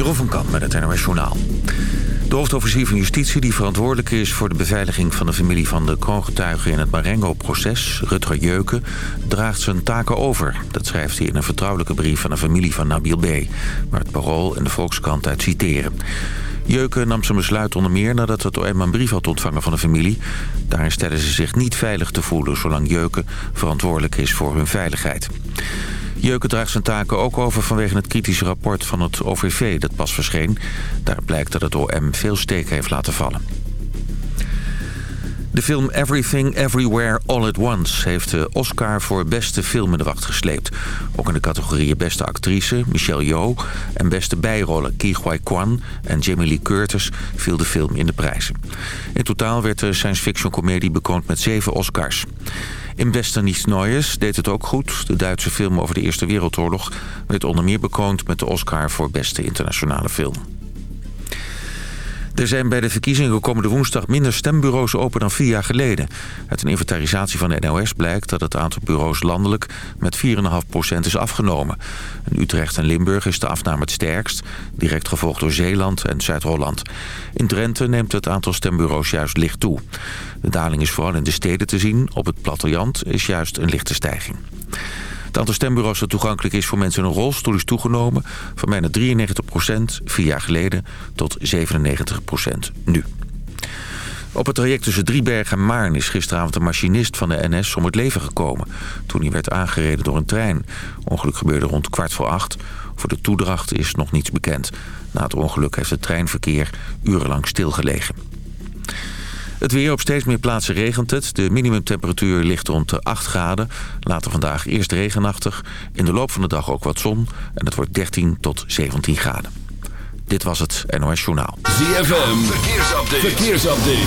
Jeroen van met het NOS Journaal. De hoofdofficier van Justitie die verantwoordelijk is voor de beveiliging van de familie van de kroongetuigen in het Marengo-proces, Rutger Jeuken, draagt zijn taken over. Dat schrijft hij in een vertrouwelijke brief aan de familie van Nabil B., waar het Parool en de Volkskrant uit citeren. Jeuken nam zijn besluit onder meer nadat het OM een brief had ontvangen van de familie. Daarin stellen ze zich niet veilig te voelen zolang Jeuken verantwoordelijk is voor hun veiligheid. Jeuken draagt zijn taken ook over vanwege het kritische rapport van het OVV dat pas verscheen. Daar blijkt dat het OM veel steken heeft laten vallen. De film Everything Everywhere All at Once heeft de Oscar voor beste film in de wacht gesleept. Ook in de categorieën beste actrice Michelle Yeoh en beste bijrollen Ki Huai Kwan en Jamie Lee Curtis viel de film in de prijzen. In totaal werd de science fiction comedie bekroond met zeven Oscars. In Westen Nichts Neues deed het ook goed. De Duitse film over de Eerste Wereldoorlog werd onder meer bekroond met de Oscar voor beste internationale film. Er zijn bij de verkiezingen komende woensdag minder stembureaus open dan vier jaar geleden. Uit een inventarisatie van de NOS blijkt dat het aantal bureaus landelijk met 4,5% is afgenomen. In Utrecht en Limburg is de afname het sterkst, direct gevolgd door Zeeland en Zuid-Holland. In Drenthe neemt het aantal stembureaus juist licht toe. De daling is vooral in de steden te zien, op het platteland is juist een lichte stijging. Het aantal stembureaus dat toegankelijk is voor mensen in een rolstoel is toegenomen... van bijna 93% vier jaar geleden tot 97% nu. Op het traject tussen Driebergen en Maarn is gisteravond een machinist van de NS om het leven gekomen... toen hij werd aangereden door een trein. Ongeluk gebeurde rond kwart voor acht. Voor de toedracht is nog niets bekend. Na het ongeluk heeft het treinverkeer urenlang stilgelegen. Het weer op steeds meer plaatsen regent het. De minimumtemperatuur ligt rond de 8 graden. Later vandaag eerst regenachtig. In de loop van de dag ook wat zon. En het wordt 13 tot 17 graden. Dit was het NOS Journaal. ZFM, verkeersupdate. verkeersupdate.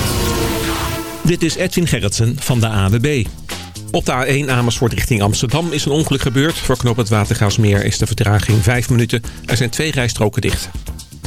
Dit is Edwin Gerritsen van de AWB. Op de A1 Amersfoort richting Amsterdam is een ongeluk gebeurd. Voor knop het Watergaasmeer is de vertraging 5 minuten. Er zijn twee rijstroken dicht.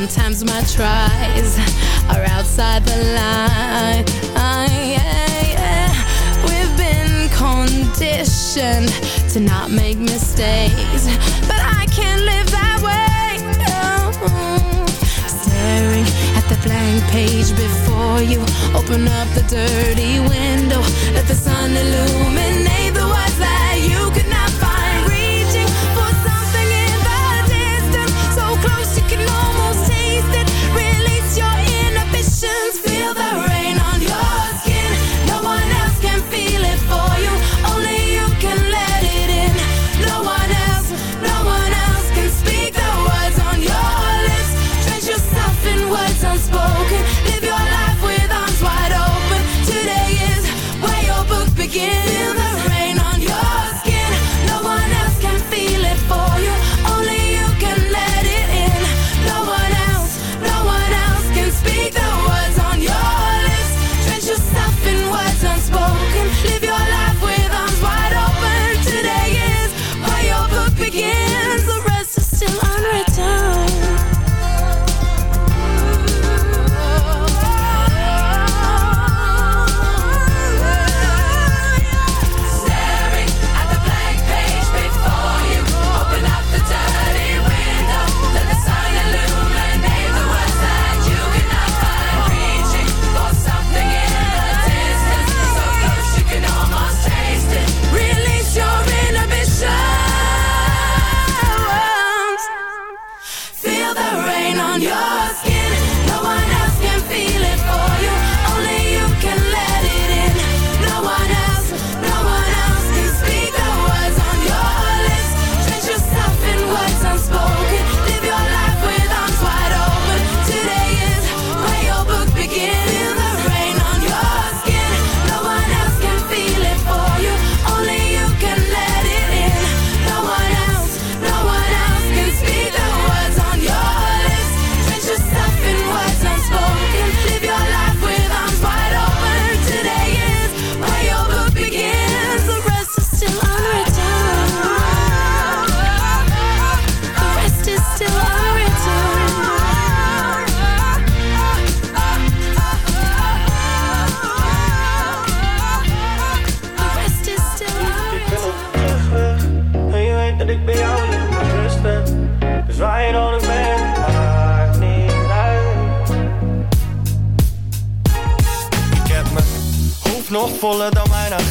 Sometimes my tries are outside the line. Ah, yeah, yeah. We've been conditioned to not make mistakes, but I can't live that way. No. Staring at the blank page before you, open up the dirty window, let the sun illuminate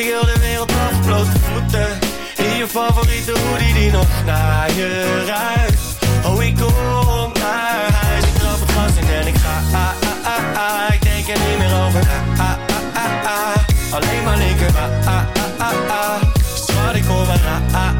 Ik heel de wereld af, blote voeten In je favoriete hoodie die nog naar je ruikt Oh ik kom naar huis Ik trap het gas in en ik ga ah, ah, ah, ah. Ik denk er niet meer over ah, ah, ah, ah, ah. Alleen maar linker ah, ah, ah, ah, ah. Schat ik hoor maar ah, ah, ah, ah, ah.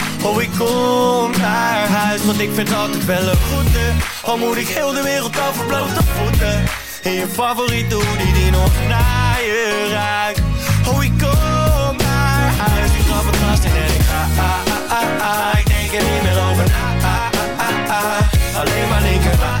Oh, ik kom naar huis, want ik vind altijd wel een goede. Al moet ik heel de wereld over blote voeten. In je favoriete hoodie die nog naar je ruikt. Oh, ik kom naar huis, ik trap het glas in en ik ga. Ah, ah, ah, ah. Ik denk er niet meer over na. Ah, ah, ah, ah. Alleen maar linker. Ah, ah,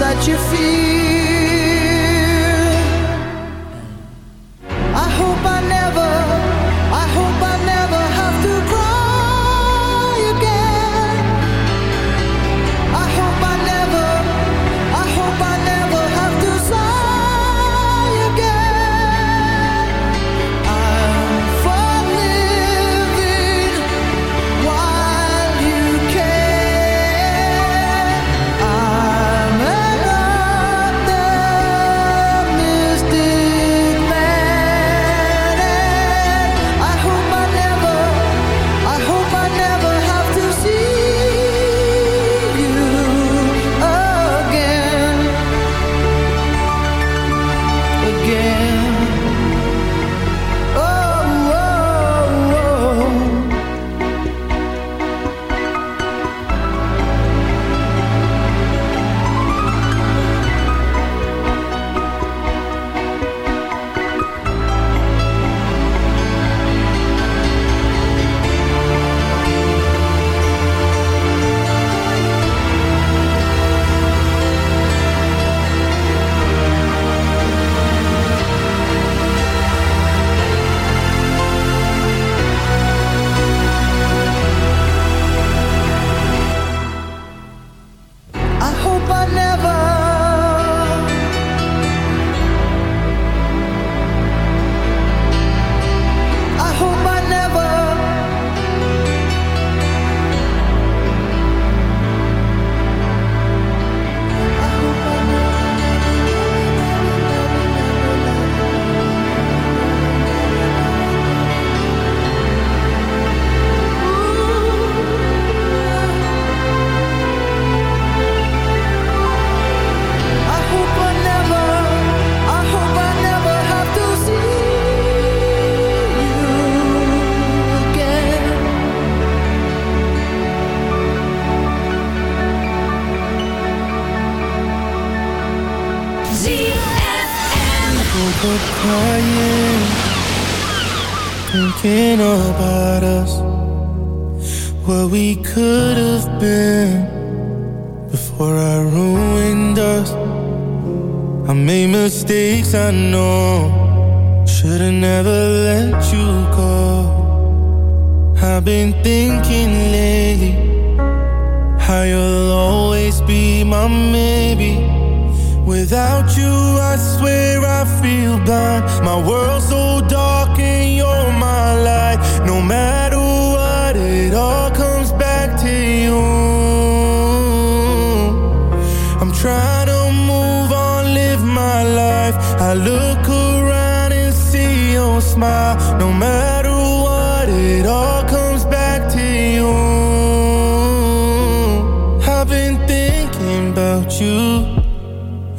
that you feel.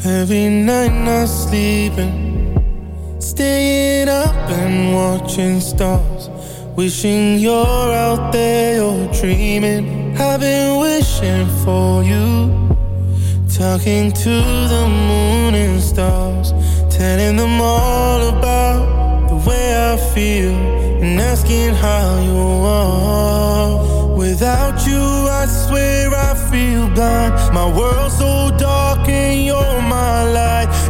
Every night not sleeping. Staying up and watching stars. Wishing you're out there, you're dreaming. I've been wishing for you. Talking to the moon and stars. Telling them all about the way I feel. And asking how you are. Without you, I swear I feel blind. My world's so dark and you're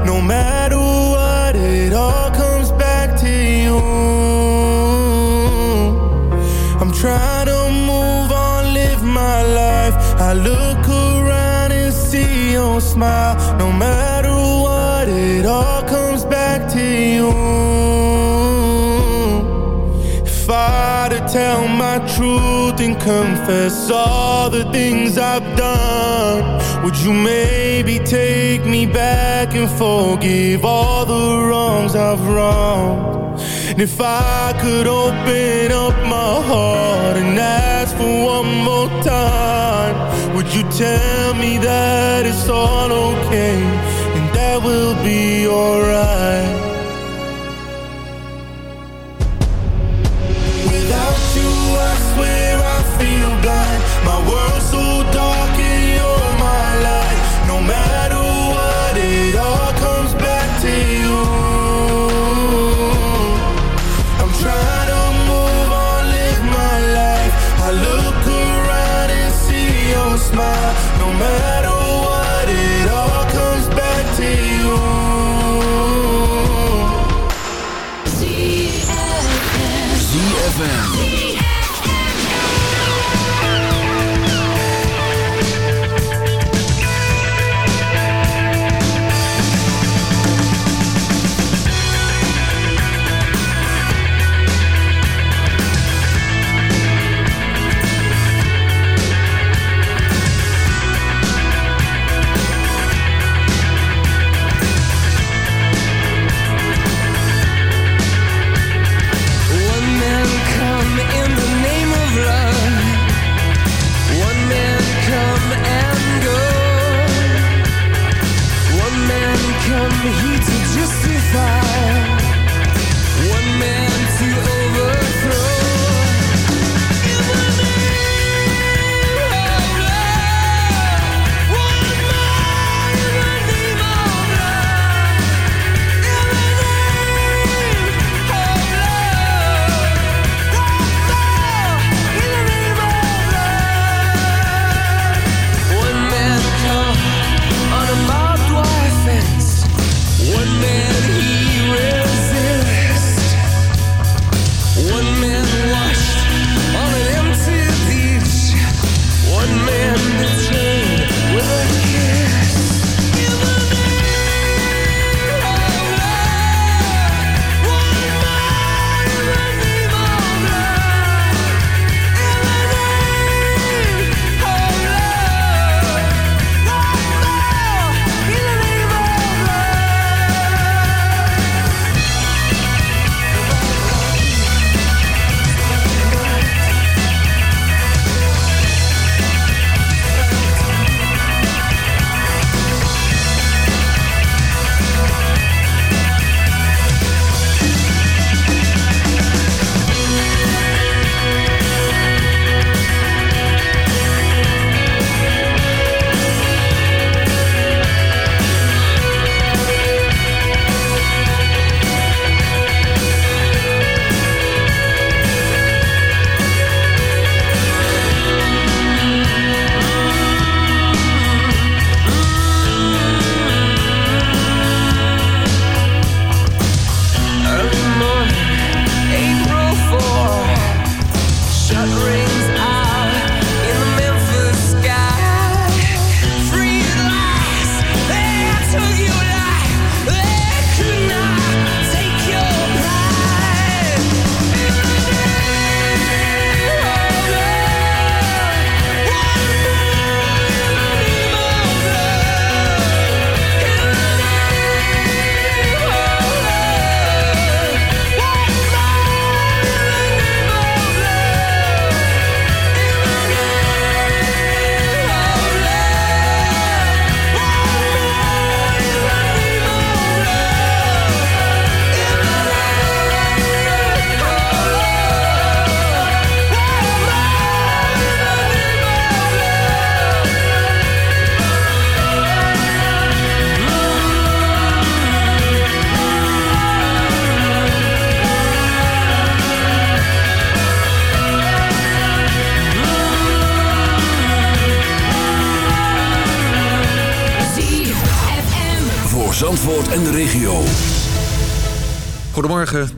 no matter what, it all comes back to you. I'm trying to move on, live my life. I look around and see your smile. No matter what, it all comes back to you. If I to tell my truth and confess all the things I've done would you maybe take me back and forgive all the wrongs I've wronged? And if I could open up my heart and ask for one more time, would you tell me that it's all okay and that we'll be alright?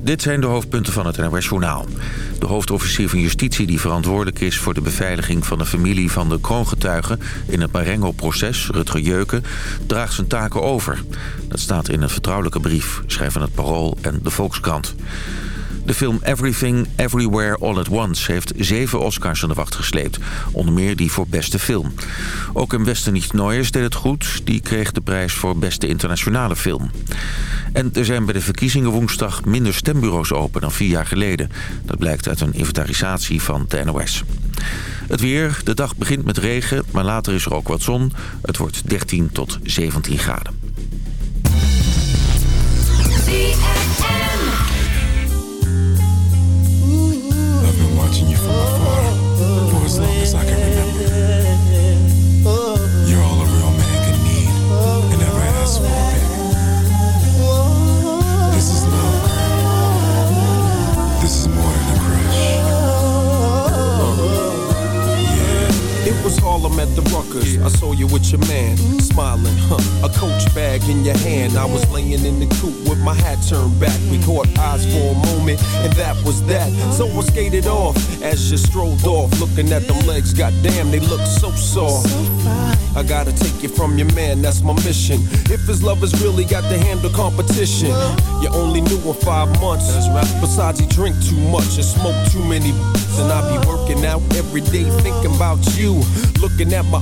Dit zijn de hoofdpunten van het NOS Journaal. De hoofdofficier van Justitie die verantwoordelijk is voor de beveiliging van de familie van de kroongetuigen in het Marengo-proces, Rutger Jeuken, draagt zijn taken over. Dat staat in een vertrouwelijke brief, schrijven het Parool en de Volkskrant. De film Everything, Everywhere, All at Once heeft zeven Oscars aan de wacht gesleept. Onder meer die voor beste film. Ook in Westen niet Noyers deed het goed. Die kreeg de prijs voor beste internationale film. En er zijn bij de verkiezingen woensdag minder stembureaus open dan vier jaar geleden. Dat blijkt uit een inventarisatie van de NOS. Het weer, de dag begint met regen, maar later is er ook wat zon. Het wordt 13 tot 17 graden. call him at the Ruckers. I saw you with your man, smiling, huh? A coach bag in your hand. I was laying in the coop with my hat turned back. We caught eyes for a moment, and that was that. So I skated off as you strolled off, looking at them legs. Goddamn, they look so soft. I gotta take you from your man, that's my mission. If his love has really got to handle competition, you only knew him five months. Besides, he drink too much and smoke too many. And I be working out every day thinking about you. Looking at my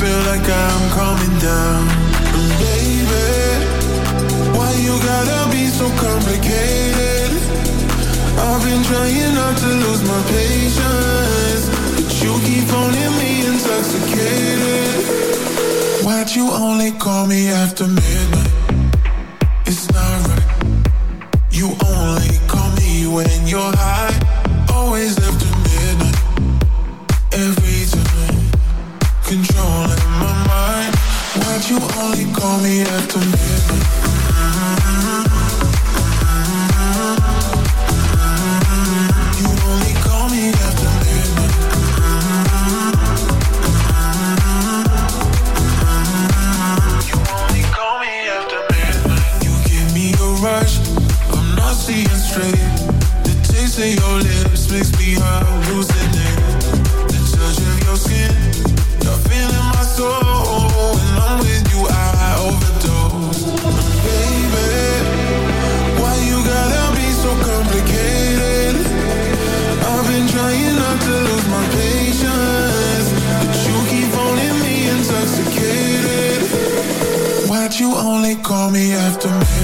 feel like I'm coming down. Baby, why you gotta be so complicated? I've been trying not to lose my patience, but you keep owning me intoxicated. Why'd you only call me after midnight? I'm seeing straight. The taste of your lips makes me hallucinate. The touch of your skin, you're feeling my soul. When I'm with you, I overdose. Baby, why you gotta be so complicated? I've been trying not to lose my patience, but you keep phoning me intoxicated. Why'd you only call me after midnight?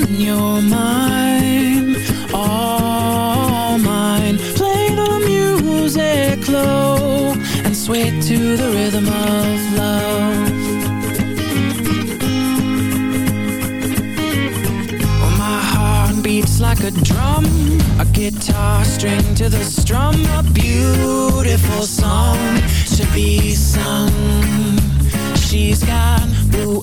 sun, you're mine, all mine. Play the music low and sway to the rhythm of love. My heart beats like a drum A guitar string to the strum A beautiful song to be sung She's got blue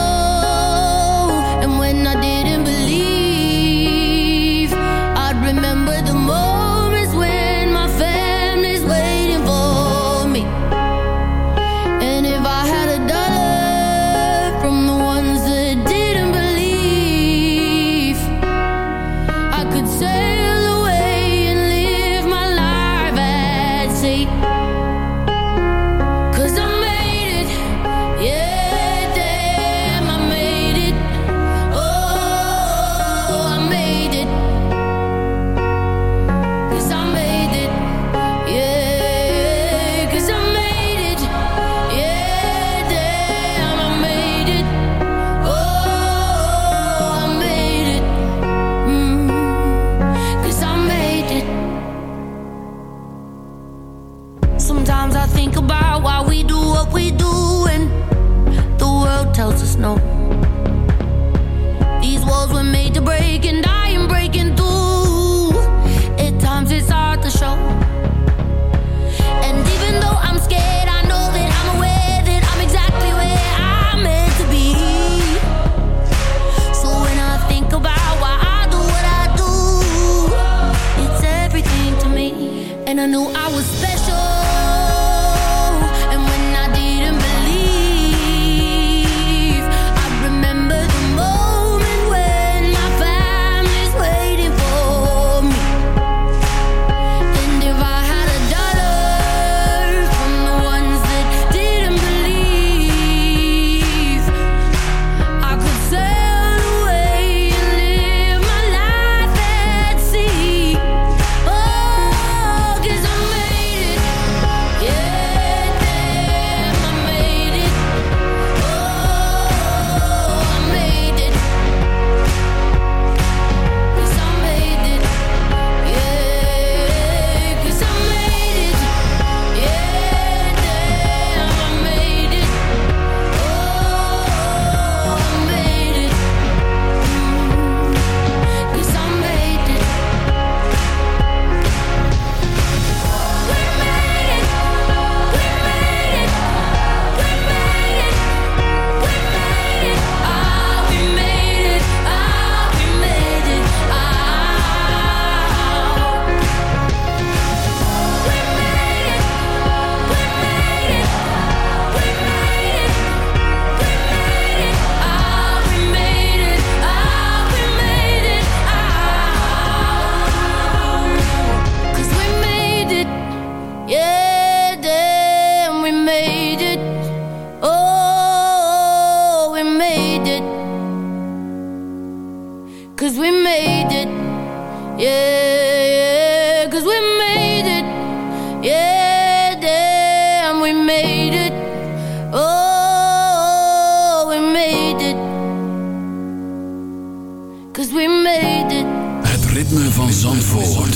Zandvoort.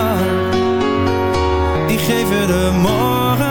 geef je de morgen